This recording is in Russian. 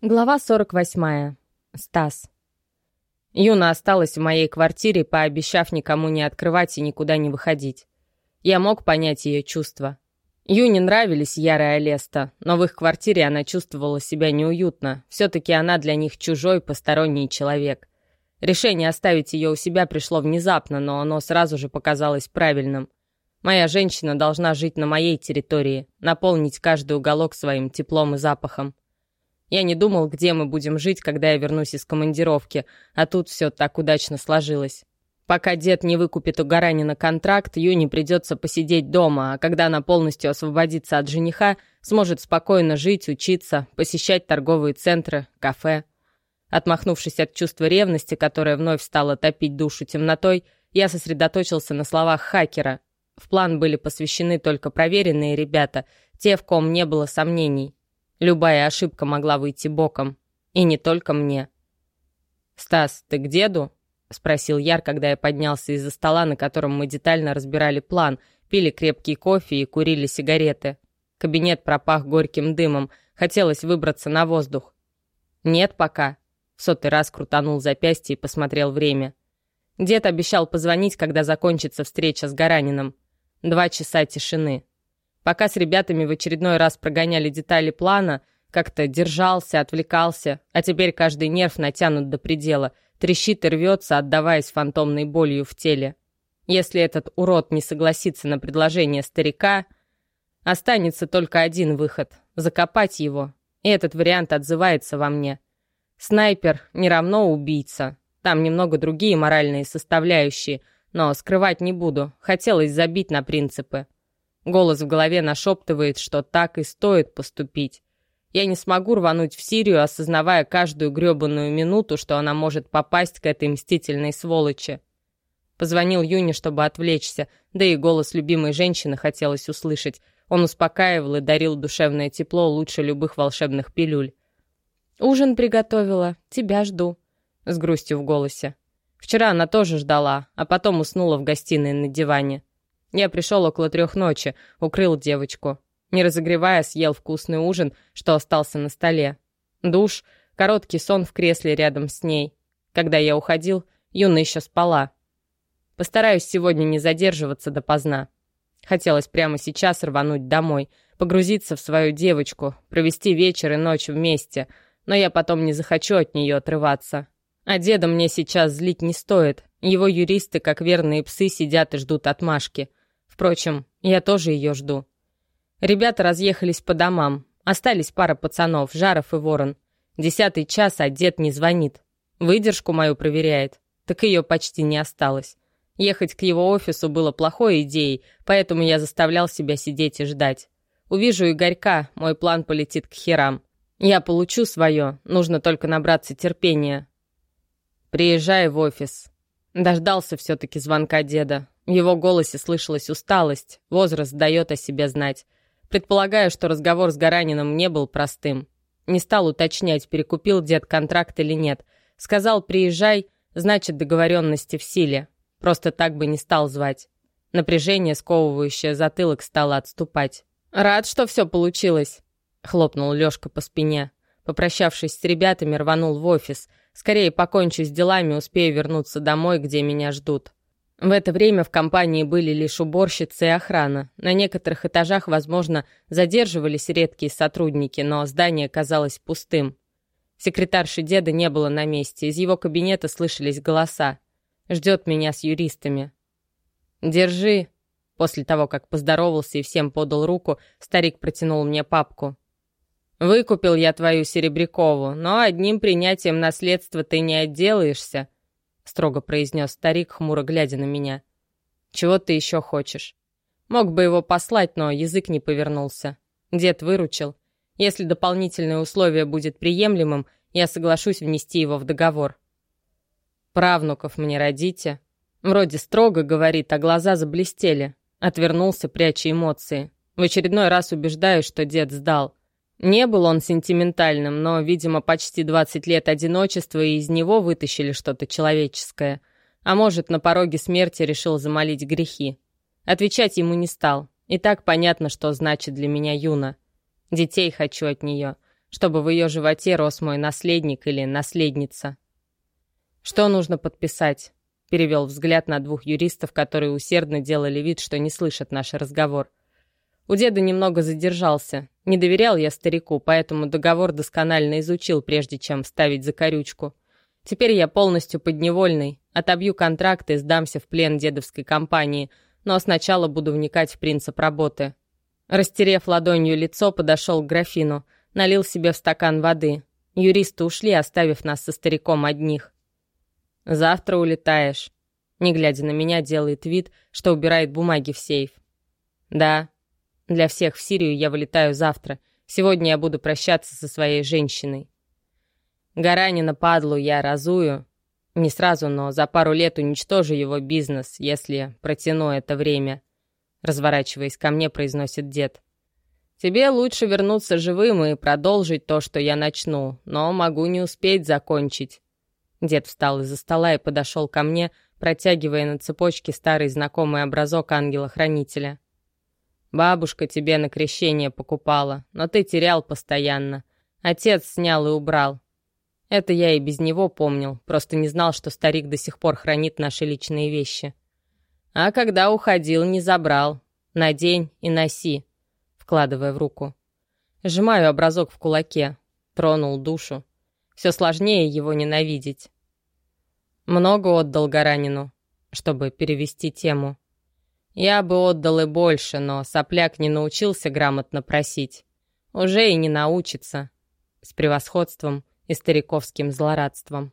Глава 48. Стас. Юна осталась в моей квартире, пообещав никому не открывать и никуда не выходить. Я мог понять ее чувства. Юне нравились Яра и но в их квартире она чувствовала себя неуютно. Все-таки она для них чужой, посторонний человек. Решение оставить ее у себя пришло внезапно, но оно сразу же показалось правильным. Моя женщина должна жить на моей территории, наполнить каждый уголок своим теплом и запахом. Я не думал, где мы будем жить, когда я вернусь из командировки, а тут все так удачно сложилось. Пока дед не выкупит у Гаранина контракт, Юне придется посидеть дома, а когда она полностью освободится от жениха, сможет спокойно жить, учиться, посещать торговые центры, кафе. Отмахнувшись от чувства ревности, которое вновь стало топить душу темнотой, я сосредоточился на словах хакера. В план были посвящены только проверенные ребята, те, в ком не было сомнений. Любая ошибка могла выйти боком. И не только мне. «Стас, ты к деду?» — спросил Яр, когда я поднялся из-за стола, на котором мы детально разбирали план, пили крепкий кофе и курили сигареты. Кабинет пропах горьким дымом, хотелось выбраться на воздух. «Нет пока», — в сотый раз крутанул запястье и посмотрел время. Дед обещал позвонить, когда закончится встреча с Гаранином. Два часа тишины. Пока с ребятами в очередной раз прогоняли детали плана, как-то держался, отвлекался, а теперь каждый нерв натянут до предела, трещит и рвется, отдаваясь фантомной болью в теле. Если этот урод не согласится на предложение старика, останется только один выход — закопать его. И этот вариант отзывается во мне. Снайпер не равно убийца. Там немного другие моральные составляющие, но скрывать не буду. Хотелось забить на принципы. Голос в голове нашептывает, что так и стоит поступить. Я не смогу рвануть в Сирию, осознавая каждую гребаную минуту, что она может попасть к этой мстительной сволочи. Позвонил Юне, чтобы отвлечься, да и голос любимой женщины хотелось услышать. Он успокаивал и дарил душевное тепло лучше любых волшебных пилюль. «Ужин приготовила, тебя жду», — с грустью в голосе. Вчера она тоже ждала, а потом уснула в гостиной на диване. Я пришел около трех ночи, укрыл девочку. Не разогревая, съел вкусный ужин, что остался на столе. Душ, короткий сон в кресле рядом с ней. Когда я уходил, Юна еще спала. Постараюсь сегодня не задерживаться допоздна. Хотелось прямо сейчас рвануть домой, погрузиться в свою девочку, провести вечер и ночь вместе, но я потом не захочу от нее отрываться. А деда мне сейчас злить не стоит. Его юристы, как верные псы, сидят и ждут отмашки. Впрочем, я тоже ее жду. Ребята разъехались по домам. Остались пара пацанов, Жаров и Ворон. Десятый час, а дед не звонит. Выдержку мою проверяет. Так ее почти не осталось. Ехать к его офису было плохой идеей, поэтому я заставлял себя сидеть и ждать. Увижу Игорька, мой план полетит к херам. Я получу свое, нужно только набраться терпения. Приезжай в офис. Дождался все-таки звонка деда. В его голосе слышалась усталость, возраст дает о себе знать. Предполагаю, что разговор с Гаранином не был простым. Не стал уточнять, перекупил дед контракт или нет. Сказал «приезжай», значит договоренности в силе. Просто так бы не стал звать. Напряжение, сковывающее затылок, стало отступать. «Рад, что все получилось», — хлопнул Лешка по спине. Попрощавшись с ребятами, рванул в офис. Скорее покончу с делами, успею вернуться домой, где меня ждут. В это время в компании были лишь уборщицы и охрана. На некоторых этажах, возможно, задерживались редкие сотрудники, но здание казалось пустым. Секретарши деда не было на месте, из его кабинета слышались голоса. «Ждет меня с юристами». «Держи». После того, как поздоровался и всем подал руку, старик протянул мне папку. «Выкупил я твою Серебрякову, но одним принятием наследства ты не отделаешься строго произнес старик, хмуро глядя на меня. «Чего ты еще хочешь?» Мог бы его послать, но язык не повернулся. Дед выручил. Если дополнительное условие будет приемлемым, я соглашусь внести его в договор. «Правнуков мне родите». Вроде строго говорит, а глаза заблестели. Отвернулся, пряча эмоции. В очередной раз убеждаюсь, что дед сдал. Не был он сентиментальным, но, видимо, почти 20 лет одиночества и из него вытащили что-то человеческое. А может, на пороге смерти решил замолить грехи. Отвечать ему не стал. И так понятно, что значит для меня Юна. Детей хочу от нее. чтобы в ее животе рос мой наследник или наследница. «Что нужно подписать?» — перевел взгляд на двух юристов, которые усердно делали вид, что не слышат наш разговор. У деда немного задержался. Не доверял я старику, поэтому договор досконально изучил, прежде чем ставить закорючку. Теперь я полностью подневольный, отобью контракт и сдамся в плен дедовской компании, но сначала буду вникать в принцип работы. Растерев ладонью лицо, подошел к графину, налил себе в стакан воды. Юристы ушли, оставив нас со стариком одних. «Завтра улетаешь», — не глядя на меня, делает вид, что убирает бумаги в сейф. «Да, для всех в Сирию я вылетаю завтра. Сегодня я буду прощаться со своей женщиной. Гаранина падлу я разую. Не сразу, но за пару лет уничтожу его бизнес, если протяну это время. Разворачиваясь ко мне, произносит дед. Тебе лучше вернуться живым и продолжить то, что я начну, но могу не успеть закончить. Дед встал из-за стола и подошел ко мне, протягивая на цепочке старый знакомый образок ангела-хранителя. «Бабушка тебе на крещение покупала, но ты терял постоянно. Отец снял и убрал. Это я и без него помнил, просто не знал, что старик до сих пор хранит наши личные вещи. А когда уходил, не забрал. Надень и носи, вкладывая в руку. Сжимаю образок в кулаке. Тронул душу. Все сложнее его ненавидеть. Много отдал Гаранину, чтобы перевести тему. Я бы отдал и больше, но сопляк не научился грамотно просить. Уже и не научится. С превосходством и стариковским злорадством.